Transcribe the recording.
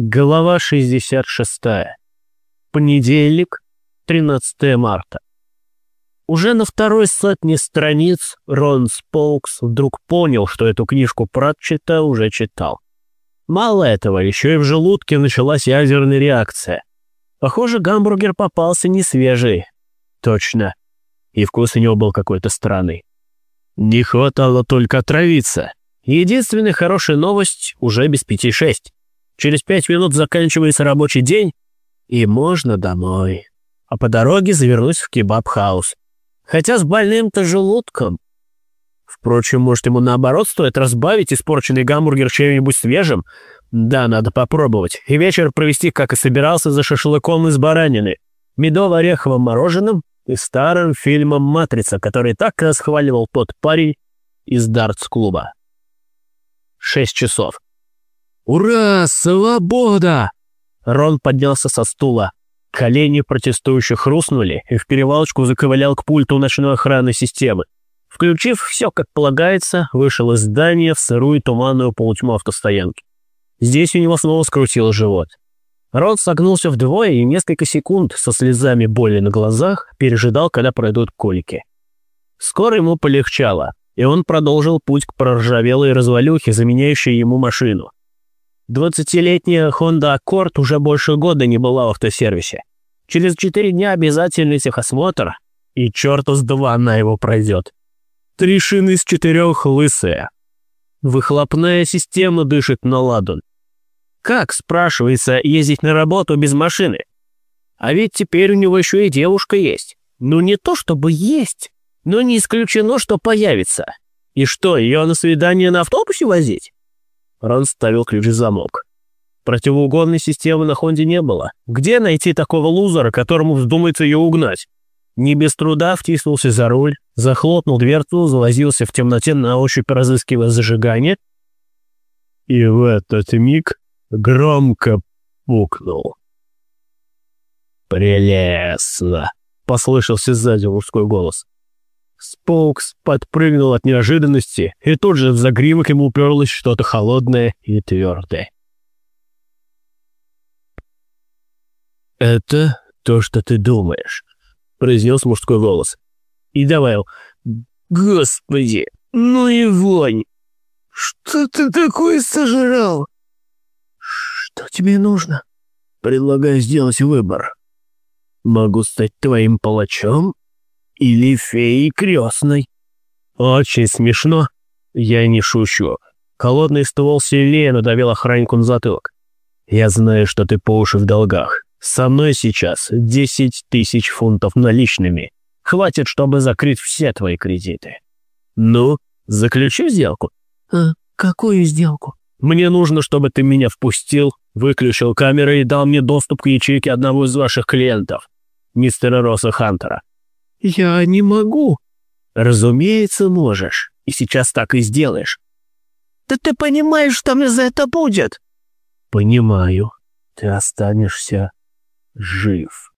Глава 66. Понедельник, 13 марта. Уже на второй сотне страниц Рон Споукс вдруг понял, что эту книжку Пратчета уже читал. Мало этого, еще и в желудке началась ядерная реакция. Похоже, гамбургер попался не свежий. Точно. И вкус у него был какой-то странный. Не хватало только отравиться. Единственная хорошая новость — уже без пяти шесть. Через пять минут заканчивается рабочий день, и можно домой. А по дороге завернусь в кебаб-хаус. Хотя с больным-то желудком. Впрочем, может, ему наоборот стоит разбавить испорченный гамбургер чем-нибудь свежим? Да, надо попробовать. И вечер провести, как и собирался, за шашлыком из баранины. Медово-ореховым мороженым и старым фильмом «Матрица», который так расхваливал тот парень из дартс-клуба. Шесть часов. «Ура! Свобода!» Рон поднялся со стула. Колени протестующе хрустнули и в перевалочку заковылял к пульту ночной охраны системы. Включив все как полагается, вышел из здания в сырую туманную полутьму автостоянки. Здесь у него снова скрутило живот. Рон согнулся вдвое и несколько секунд со слезами боли на глазах пережидал, когда пройдут колики. Скоро ему полегчало, и он продолжил путь к проржавелой развалюхе, заменяющей ему машину. Двадцатилетняя Honda Accord уже больше года не была в автосервисе. Через четыре дня обязательный техосмотр, и черту с два она его пройдет. Три шины из четырех лысые. Выхлопная система дышит на ладун. Как, спрашивается, ездить на работу без машины? А ведь теперь у него еще и девушка есть. Ну не то чтобы есть, но не исключено, что появится. И что, ее на свидание на автобусе возить? Рон ставил ключ в замок. Противоугонной системы на Хонде не было. Где найти такого лузера, которому вздумается ее угнать? Не без труда втиснулся за руль, захлопнул дверцу, залозился в темноте на ощупь, разыскивая зажигание. И в этот миг громко пукнул. «Прелестно!» — послышался сзади мужской голос. Споукс подпрыгнул от неожиданности, и тут же в загривок ему уперлось что-то холодное и твердое. «Это то, что ты думаешь», — произнес мужской голос. И добавил, «Господи, ну и вонь! Что ты такое сожрал?» «Что тебе нужно?» «Предлагаю сделать выбор. Могу стать твоим палачом или феей крестной. Очень смешно. Я не шучу. Холодный ствол сильнее надавил охраннику на затылок. Я знаю, что ты по уши в долгах. Со мной сейчас 10 тысяч фунтов наличными. Хватит, чтобы закрыть все твои кредиты. Ну, заключи сделку. А, какую сделку? Мне нужно, чтобы ты меня впустил, выключил камеры и дал мне доступ к ячейке одного из ваших клиентов, мистера Росса Хантера. «Я не могу». «Разумеется, можешь. И сейчас так и сделаешь». «Да ты понимаешь, что мне за это будет?» «Понимаю. Ты останешься жив».